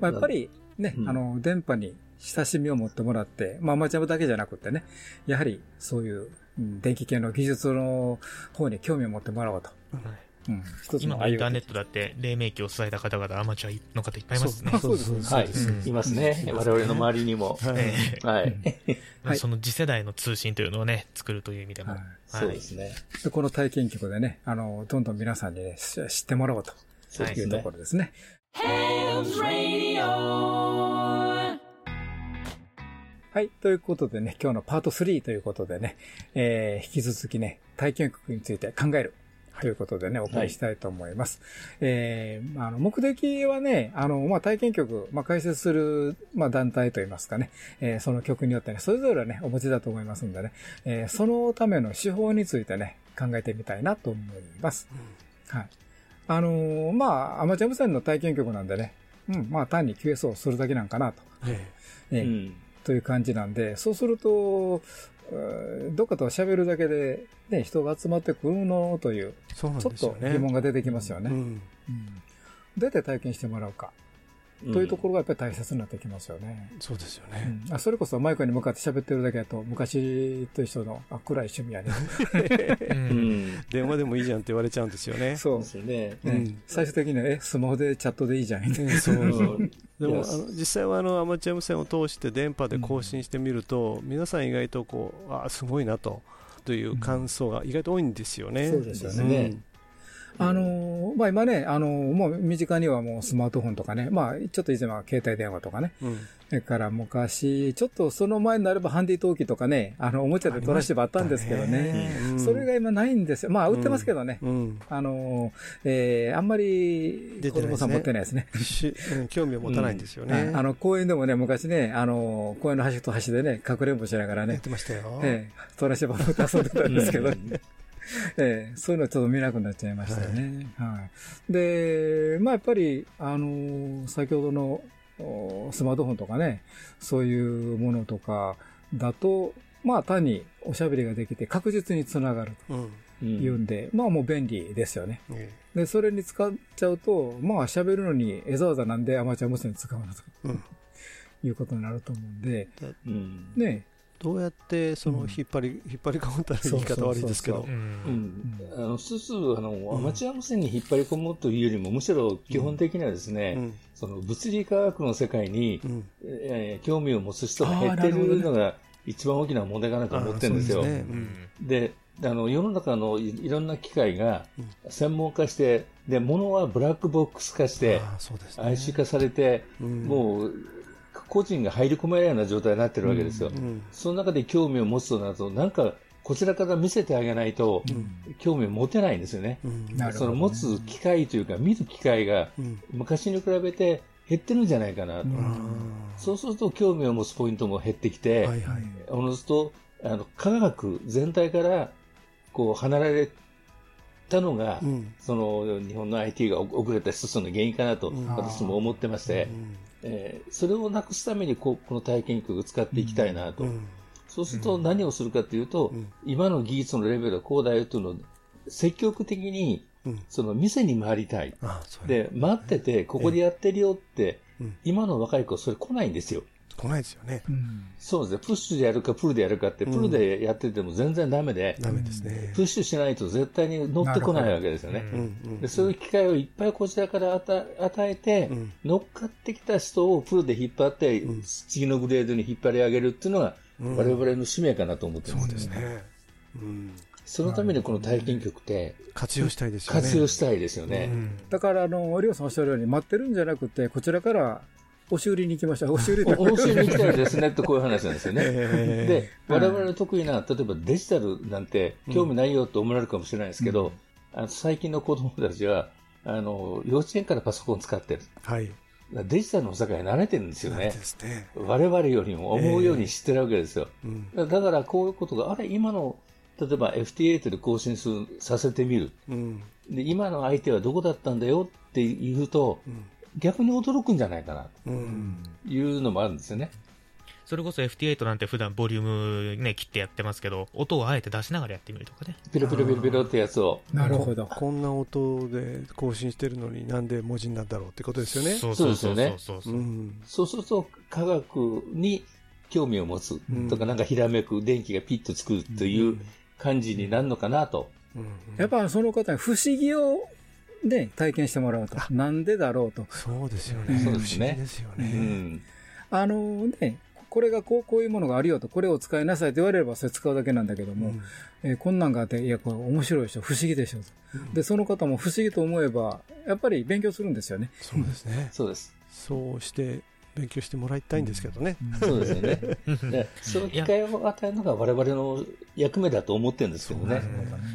まあ、やっぱりね、うんあの、電波に親しみを持ってもらって、まあ、アマチュアだけじゃなくてね、やはりそういう、うん電気系の技術の方に興味を持ってもらおうと。うん、今のインターネットだって、黎明期を支えた方々、アマチュアの方いっぱいいますね。そうですそうですはいうん。いますね。我々の周りにも。はいえはい。えはいその次世代の通信というのをね、作るという意味でも。はいそうですね。でこの体験局でね、あの、どんどん皆さんにね、し知ってもらおうというとこ。ろですね。はい。ということでね、今日のパート3ということでね、えー引き続きね、体験局について考える。ということでね、お送りしたいと思います。えーあの、目的はね、あの、まあ、体験局、まあ、開設する、まあ、団体といいますかね、えーその局によってね、それぞれね、お持ちだと思いますんでね、えーそのための手法についてね、考えてみたいなと思います。はい。あのーまあ、アマチュア無線の体験局なんでね、うん、まあ、単に QS をするだけなんかなと。ええ。という感じなんで、そうすると、どっかと喋るだけで、ね、人が集まってくるのという、そうなんちょっ。と疑問が出てきますよね。うんうんどうやって体験してもらうか、というところがやっぱり大切になってきますよね。そうですよね。うんあそれこそマイクに向かって喋ってるだけだと、昔と一緒の、あ、暗い趣味やね。う [laughs] うんん。電話でもいいじゃんって言われちゃうんですよね。[laughs] そうで。すよね。うんね最終的には、え、スマホでチャットでいいじゃん。ねそううんでもあの実際はあのアマチュア無線を通して電波で更新してみると、皆さん意外とこうあすごいなとという感想が意外と多いんですよね。そうですよねうんあのーまあ今ね、あのーもう身近にはもうスマートフォンとかね、まあちょっと以前は携帯電話とかね、うん。それから昔、ちょっとその前になればハンディ陶器とかね、あの、おもちゃで取らせてばあったんですけどね、うん。それが今ないんですよ。まあ売ってますけどね、うん。あのーえーあんまり子供さん持ってないですね。しうん興味を持たないんですよね。はいあの、公園でもね、昔ね、あのー公園の端と端でね、かくれんぼしながらね。やっ、てましたよ。ええ、取らせてばって遊んでたんですけど、[laughs] ええ、そういうのちょっと見なくなっちゃいましたよね。はい。で、まあやっぱり、あのー先ほどのおスマートフォンとかね、そういうものとかだと、まあ単におしゃべりができて確実につながるうんうというんで、まあもう便利ですよね。えで、それに使っちゃうと、まあ喋るのにわざわざなんでアマチュア無線使うのとえうんいうことになると思うんで、うん。ね、どうやってそのうん。引っ張り、引っ張り込むったら言い方悪いですけど。あの、一つ、あの、アマチュア無線に引っ張り込むというよりも、むしろ基本的にはですうね、ん。その物理科学の世界にう、ん。えー興味を持つ人が減ってあーなるのが一番大きな問題かなと思ってるんですよ。であの、世の中のいいろんな機械がうん。専門化して、で、物はブラックボックス化して、ね。IC 化されて、うん。もう、個人が入り込めないような状態になってるわけですよ。うんその中で興味を持つとなると、なんか、こちらから見せてあげないと、興味を持てないんですよね。うん。ね。その持つ機会というか、見る機会がうん。昔に比べて減ってるんじゃないかなと。うん。そうすると興味を持つポイントも減ってきて、はいはい。おのずと、あの、科学全体から、こう、離れたのが、うん。その、日本の IT が遅れた一つの原因かなと、うん。私も思ってまして、うんえーそれをなくすためにこうこの体験教育を使っていきたいなと。うん。そうすると何をするかというと、うん。今の技術のレベルはこうだよというのを積極的にうん。その店に回りたい。うで、待ってて、ここでやってるよって、うん。今の若い子それ来ないんですよ。来ないですよね。うん。そうですね。プッシュでやるかプルでやるかって、うん。プルでやってても全然ダメで、ダメですね。プッシュしないと絶対に乗ってこないわけですよね。うん。うん。でそういう機会をいっぱいこちらから与え与えて、うん。乗っかってきた人をプルで引っ張って、うん。次のグレードに引っ張り上げるっていうのが、うん。我々の使命かなと思ってます。そうですね。うん。そのためにこの体験局って活用したいですよね。活用したいですよね。うん。だから、あの、リオさんおっしゃるように、待ってるんじゃなくて、こちらから押し売りに行きました。押し売りお面白いみたいですねってこういう話なんですよね。[laughs] えで、我々の得意な、例えばデジタルなんて興味ないよと思われるかもしれないですけど、あの最近の子供たちは、あの、幼稚園からパソコン使ってる。はい。デジタルの世界に慣れてるんですよね。ね。我々よりも思うように知ってるわけですよ。うん。だからこういうことが、あれ、今の、例えば FT8 で更新するさせてみる。うん。で、今の相手はどこだったんだよって言うと、うん逆に驚くんじゃないかな、うんというのもあるんですよね。それこそ FT8 なんて普段ボリュームね、切ってやってますけど、音をあえて出しながらやってみるとかね。ピロピロピロピロってやつを。なるほど。こんな音で更新してるのになんで文字になるんだろうってことですよねそうそうですよねそうそうそうう。んそうすると科学に興味を持つうんとか、なんかひらめく、電気がピッとつくという感じになるのかなと。うんやっぱその方に不思議をね、体験してもらうと。なんでだろうと。そうですよねそうですね不思議ですようねん。あのね、これがこう、こういうものがあるよと、これを使いなさいと言われればそれ使うだけなんだけども、えーこんなんがあって、いや、これ面白いでしょ、不思議でしょと。で、その方も不思議と思えば、やっぱり勉強するんですよね。そうですねそうです。そうして勉強してもらいたいんですけどね。そうですよね。で [laughs] その機会を与えるのが我々の役目だと思ってるんですけどね。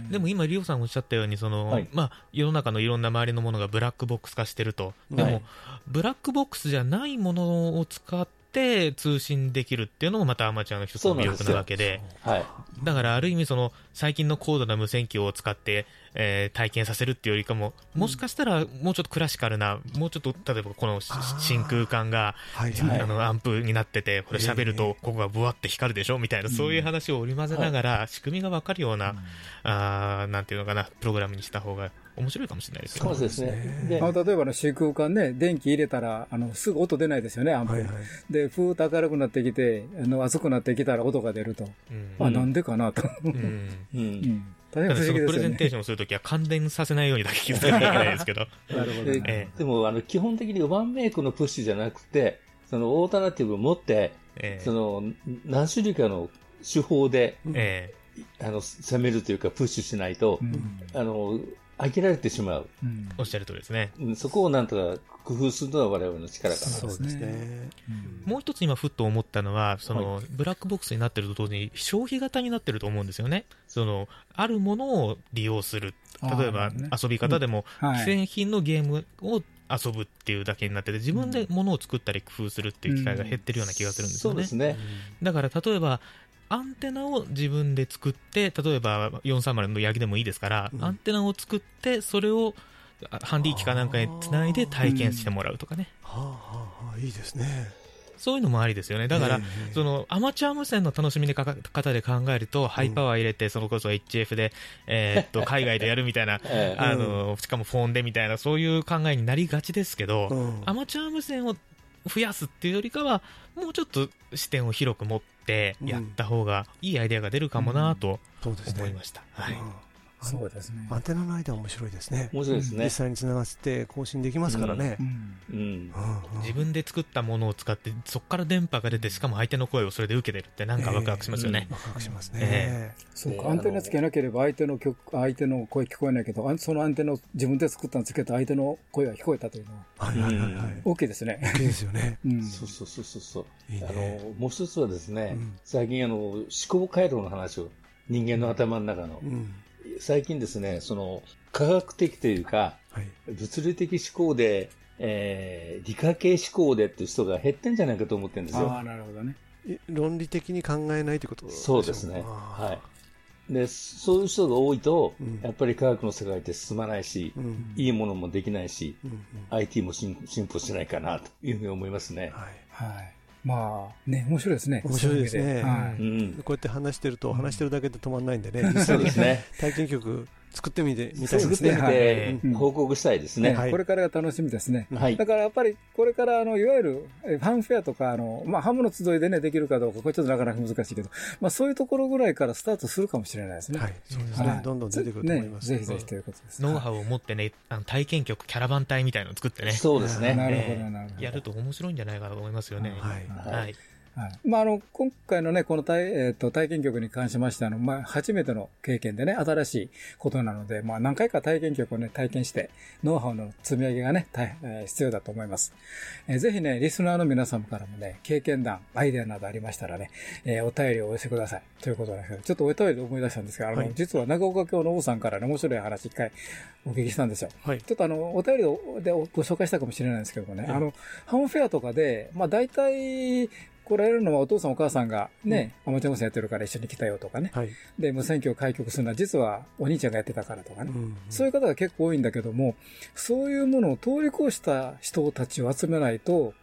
でも今、リオさんおっしゃったように、その、はい。まあ、世の中のいろんな周りのものがブラックボックス化してると。でも、はい。ブラックボックスじゃないものを使っって通信できるっていうのもまたアマチュアの一つの魅力なわけで、はい。だからある意味その最近の高度な無線機を使って、えー体験させるっていうよりかも、もしかしたらもうちょっとクラシカルな、もうちょっと例えばこのし真空管が、はい。あのアンプになってて、これ喋るとここがブワって光るでしょみたいな、そういう話を織り交ぜながら、仕組みがわかるような、あーなんていうのかな、プログラムにした方が面白いかもしれないですよそうですね。であの例えばの真空管ね、電気入れたら、あの、すぐ音出ないですよね、アンプ。はいはいで、ふーっと明るくなってきて、あの、熱くなってきたら音が出ると。うんあ、なんでかなと。うんうんうん。大変不思議ですよね。プレゼンテーションするときは感電させないようにだけ気をつけなきゃいけないですけど。[laughs] なるほど。えでも、あの、基本的にワンメイクのプッシュじゃなくて、そのオータナティブを持って、ええその、何種類かの手法で、えあの、攻めるというか、プッシュしないとう、んあの、飽きられてしまう。うんえおっしゃるとりですね。うんそこをなんとか工夫するのは我々の力かなと。そうですね。もう一つ今ふっと思ったのは、その、ブラックボックスになってると同時に消費型になってると思うんですよね。その、あるものを利用する。例えば遊び方でも、はい既製品のゲームを遊ぶっていうだけになってて、自分で物を作ったり工夫するっていう機会が減ってるような気がするんですよね。そうですね。だから例えば、アンテナを自分で作って、例えば430のヤギでもいいですから、うん。アンテナを作って、それをあハンディ機かなんかにつないで体験してもらうとかね。はあはあはあ、いいですね。そういうのもありですよね。だから、ええ。そのアマチュア無線の楽しみ方で考えると、ハイパワー入れて、それこそ HF で、えーっと、[laughs] 海外でやるみたいな、ええ。あの、しかもフォンでみたいな、そういう考えになりがちですけど、うん。アマチュア無線を増やすっていうよりかは、もうちょっと視点を広く持ってやった方がいいアイデアが出るかもなと。思いました。はい。うんそうですね。アンテナの間面白いですね。面白いですね。実際につながって更新できますからね自分で作ったものを使って、そこから電波が出て、しかも相手の声をそれで受けてるって、なんかワクワクしますよね。ワクワクしますねえ。そうか、えーアンテナつけなければ相手の曲、相手の声聞こえないけど、あそのアンテナを自分で作ったのつけた相手の声が聞こえたというのははいはいはいはい。大きいですね。いいですよね。[laughs] うん。そうそうそうそうあの、もう一つはですね、うん最近あの、思考回路の話を、人間の頭の中の、うん。最近ですね、その、科学的というか、はい。物理的思考で、えー、理科系思考でっていう人が減ってんじゃないかと思ってるんですよ。ああ、なるほどね。い論理的に考えないということそうですね。あはい。で、そういう人が多いと、うんやっぱり科学の世界って進まないし、ーうん。いいものもできないし、うんうん。IT も進進歩しないかなというふうに思いますね。はい。はい。まあ、ね、面白いですね。面白いですね。こうやって話してると、話してるだけで止まんないんでね、そうですね。[laughs] 体験曲作ってみてみたいですね。作ってみてうん報告したいですね。はいこれからが楽しみですね。はいだ。からやっぱり、これから、あの、いわゆる、えファンフェアとか、あの、まあ、ハムの集いでね、できるかどうか、これちょっとなかなか難しいけど、まあ、そういうところぐらいからスタートするかもしれないですね。はい、そうですねはい。どんどん出てくると思います。ねぜひぜひということです。ノウハウを持ってね、あの体験曲、キャラバン隊みたいなのを作ってね、そうですね。なるほど、ええなるほど。やると面白いんじゃないかなと思いますよね。はい。はい。はい。まあ、あの、今回のね、この体、えっ、と、体験局に関しまして、あの、まあ、初めての経験でね、新しいことなので、まあ、何回か体験局をね、体験して、ノウハウの積み上げがね、大えー必要だと思います。えーぜひね、リスナーの皆様からもね、経験談、アイデアなどありましたらね、えーお便りをお寄せください。ということなんですけど、ちょっとお便りで思い出したんですが、あの、はい実は長岡京の王さんからね、面白い話一回お聞きしたんですよ。はい。ちょっとあの、お便りでご紹介したかもしれないんですけどもね、あの、ハムフェアとかで、まあ大体、来られるのはお父さんお母さんがね、アマチュア無線やってるから一緒に来たよとかね。はい。で、無線機を開局するのは実はお兄ちゃんがやってたからとかね。うんそういう方が結構多いんだけども、そういうものを通り越した人たちを集めないと、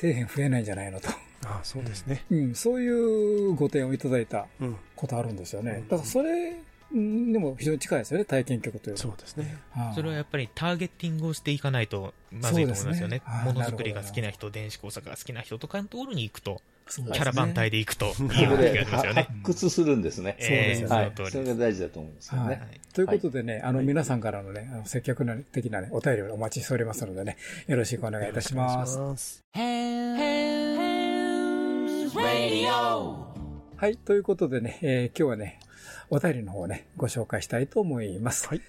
底辺増えないんじゃないのと。あそうですね。うん、そういうご提案をいただいたうん。ことあるんですよねうん。だからそれ、うんでも非常に近いですよね、体験曲というのそうですね。は。それはやっぱりターゲッティングをしていかないとまずいと思いますよねものづくりが好きな人、電子工作が好きな人とかのところに行くと、キキャラバン隊で行くと [laughs] いいここような気でがすよね。発掘するんですね。そうですよねはいそれが大事だと思いますよはいね。ということでね、あの、皆さんからのね、あの積極的なね、お便りをお待ちしておりますのでね、よろしくお願いいたします。ます。はい、ということでね、えー今日はね、お便りの方をね、ご紹介したいと思います。はい。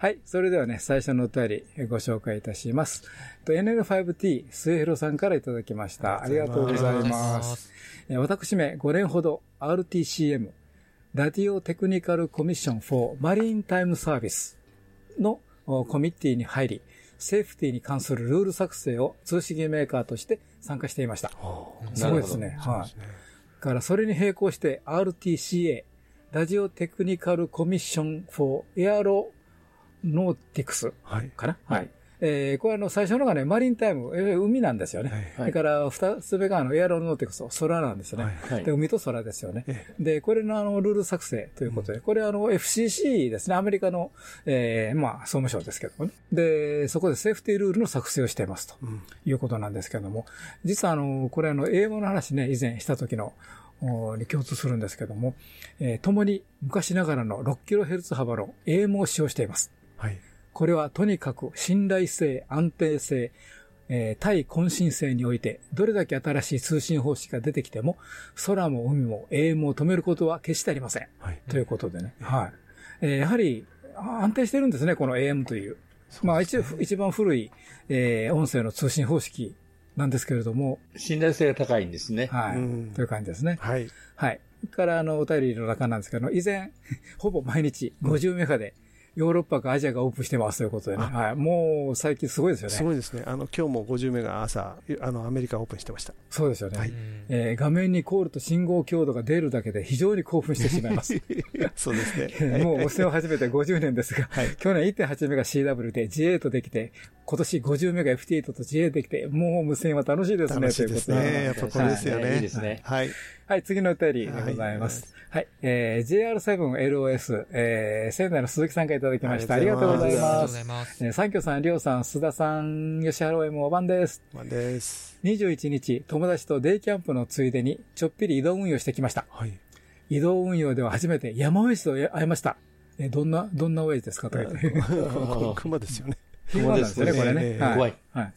はい。それではね、最初のお便りえーご紹介いたします。と NN5T 末広さんからいただきました。ありがとうございます。えー私め5年ほど RTCM、ラディオテクニカルコミッション for Marine Time Service のおコミッティに入り、セーフティーに関するルール作成を通信メーカーとして参加していました。すごいですね。はい。だからそれに並行して RTCA、ラジオテクニカルコミッションフォーエアロノーティクスかな、はい、えー、これあの、最初のがね、マリンタイム、えー、海なんですよね。はい、それから、二つ目があの、エアロノーティクス、空なんですよね。はい、で、海と空ですよね。で、これのあの、ルール作成ということで、うん、これあの、FCC ですね、アメリカの、えー、まあ、総務省ですけどもね。で、そこでセーフティールールの作成をしていますと、いうことなんですけども、実はあの、これあの、英語の話ね、以前した時の、に共通するんですけども、えー、共に昔ながらの 6kHz 幅の AM を使用しています。はい。これはとにかく信頼性、安定性、えー、対渾身性において、どれだけ新しい通信方式が出てきても、空も海も AM を止めることは決してありません。はい、ということでね。はい。えー、やはり、安定してるんですね、この AM という。うね、まあ一、一番古い、えー、音声の通信方式なんですけれども。信頼性が高いんですね。はい。という感じですね。はい。はい。から、あの、お便りの中なんですけど、以前、[laughs] ほぼ毎日50メガで、うんヨーロッパかアジアがオープンしてますということでね。はい。もう最近すごいですよね。すごいですね。あの、今日も50メガ朝、あの、アメリカオープンしてました。そうですよね。はい、えー、画面にコールと信号強度が出るだけで非常に興奮してしまいます。[laughs] そうですね。[laughs] もうお世話始めて50年ですが、はい、去年1.8メガ CW で G8 できて、今年50メガ FT8 と G8 できて、もう無線は楽しいですね。楽しいですね。やっぱこれですよね。いいですね。はい。はい、次のお便りでございます。はい、えー、JR7LOS、えー、仙台の鈴木さんからいただきました。ありがとうございます。ありがとうございます。えー、三居さん、りょうさん、須田さん、吉原 M おばんです。おばんです。21日、友達とデイキャンプのついでに、ちょっぴり移動運用してきました。はい。移動運用では初めて山ウェイスと会いました。えー、どんな、どんなウェイズですかと言って。[laughs] 熊ですよね。熊ですね、これね。怖い。はい。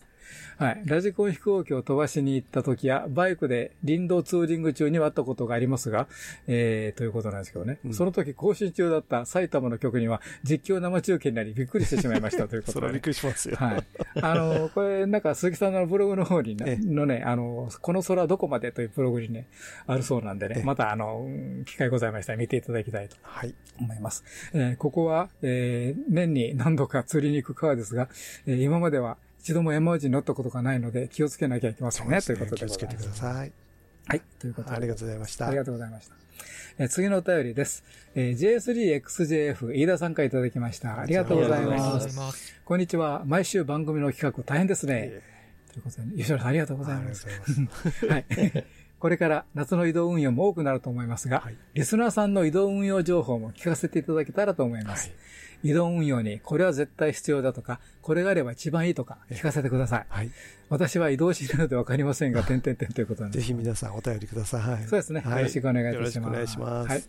はい。ラジコン飛行機を飛ばしに行った時や、バイクで林道ツーリング中にはあったことがありますが、えー、ということなんですけどね。うん、その時更新中だった埼玉の局には実況生中継になりびっくりしてしまいましたということで、ね。[laughs] それはびっくりしますよ。はい。あの、これなんか鈴木さんのブログの方にね、のね、あの、この空どこまでというブログにね、あるそうなんでね、またあの、機会ございましたら見ていただきたいと思います。はい、えー、ここは、えー、年に何度か釣りに行く川ですが、えー、今までは一度も山内に乗ったことがないので気をつけなきゃいけませんね。ねということで気をつけてください。はい。ということで。ありがとうございました。ありがとうございました。え次のお便りです。えー、J3XJF 飯田さんからいただきました。ありがとうございます。ますこんにちは。毎週番組の企画大変ですね。ということで、ね、吉野さんありがとうございます。ます [laughs] はい。これから夏の移動運用も多くなると思いますが、はい、リスナーさんの移動運用情報も聞かせていただけたらと思います。はい移動運用にこれは絶対必要だとか、これがあれば一番いいとか聞かせてください。はい。私は移動しないのでわかりません。が、点々点ということなん。です。ぜひ皆さん。お便りください。そうですね。よろしくお願いいたします。よろしくお願いします。はい。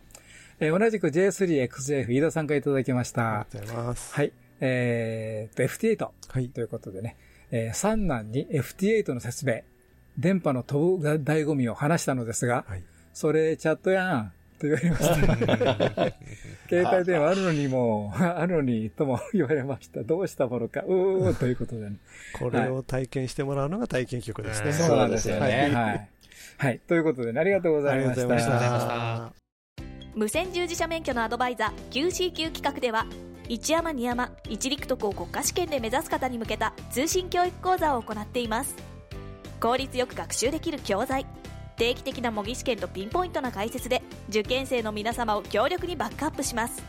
えー、同じく J3XF 飯田さん。からいただきました。ありがとうございます。はい。えー、FT8。はい。ということでね、えー、三男に FT8 の説明、電波の飛ぶ醍醐味を話したのですが、はい、それチャットやん。と言われました。[laughs] 携帯電話あるのにも、[laughs] あるのにとも言われました。どうしたものか、うー [laughs] ということでね。これを体験してもらうのが体験曲ですね。そうなんですよね。はい。はい。ということで、ね、ありがとうございました。ありがとうございました。無線従事者免許のアドバイザー QCQ 企画では、一山二山一陸徳を国家試験で目指す方に向けた通信教育講座を行っています効率よく学習できる教材定期的な模擬試験とピンポイントな解説で受験生の皆様を強力にバックアップします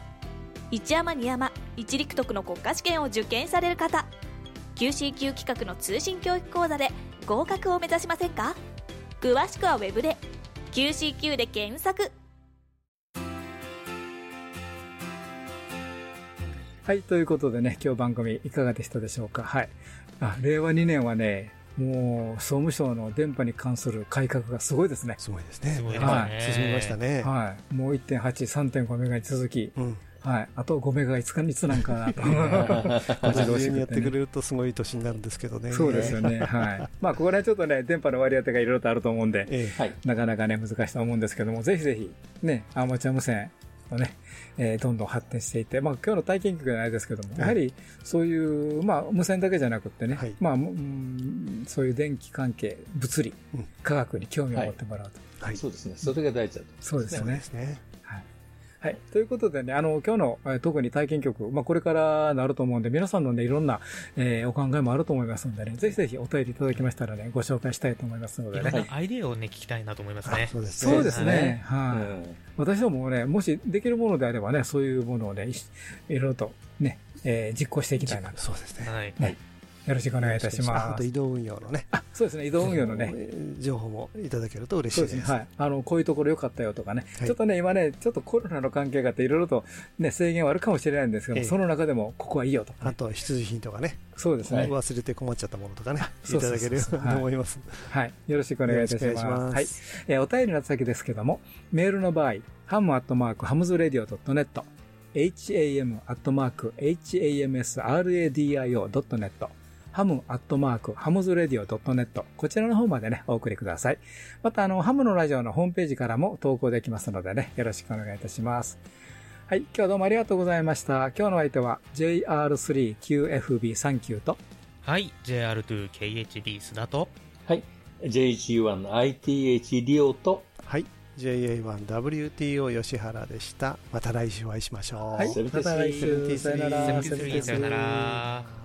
一山二山一陸徳の国家試験を受験される方 QCQ 企画の通信教育講座で合格を目指しませんか？詳しくはウェブで QCQ で検索はい、ということでね、今日番組いかがでしたでしょうか？はい。あ、令和2年はね、もう、総務省の電波に関する改革がすごいですね。すごいですね。はい。進みましたね。はい。もう1.8、3.5メガに続き、うん、はい。あと5メガいつかにつなんかなと。同時にやってくれるとすごい年になるんですけどね。そうですよね。はい。まあ、ここら辺ちょっとね、電波の割り当てがいろいろとあると思うんで、ええ、なかなかね、難しいと思うんですけども、ぜひぜひ、ね、アマチュア無線のね、えー、どんどん発展していて、まあ今日の体験局じゃないですけども、やはりそういう、まあ無線だけじゃなくてね、はい、まあ、うん、そういう電気関係、物理、うん、科学に興味を持ってもらうと。はい、そうですね。それが大事だと、そうですね。はい。ということでね、あの、今日の、えー特に体験曲、まあ、これからなると思うんで、皆さんのね、いろんな、えーお考えもあると思いますのでね、ぜひぜひお便りいただきましたらね、ご紹介したいと思いますのでね。いろんなアイデアをね、聞きたいなと思いますね。そうですそうですね。うはい。ん私どもね、もしできるものであればね、そういうものをね、いろいろとね、えー実行していきたいなと。そうですね。はい。ねよろしくお願いいたしあます。と移動運用のね、あ、そうですね、移動運用のね。えー情報もいただけると嬉しそいうで。ですすね。はい。あの、こういうところ良かったよとかね。はいちょっとね、今ね、ちょっとコロナの関係があって、いろいろとね、制限はあるかもしれないんですけど、ええその中でも、ここはいいよとかね、あとは必需品とかね、そうですね。忘れて困っちゃったものとかね、いただけるように思います。はい。よろしくお願いいたします。はい。えーお便りの先ですけども、メールの場合、ハムアットマークハムズラディオ .net、ham アットマーク hamsradio.net、ハムアットマークハムズラディオ .net、こちらの方までね、お送りください。また、あの、ハムのラジオのホームページからも投稿できますのでね、よろしくお願いいたします。はい。今日はどうもありがとうございました。今日の相手は JR3QFB39 と、はい。JR2KHB 須田と、はい。JHU1ITH リオと、はい。JA1WTO 吉原でした。また来週お会いしましょう。はい。また来週、さよなら。73さよなら。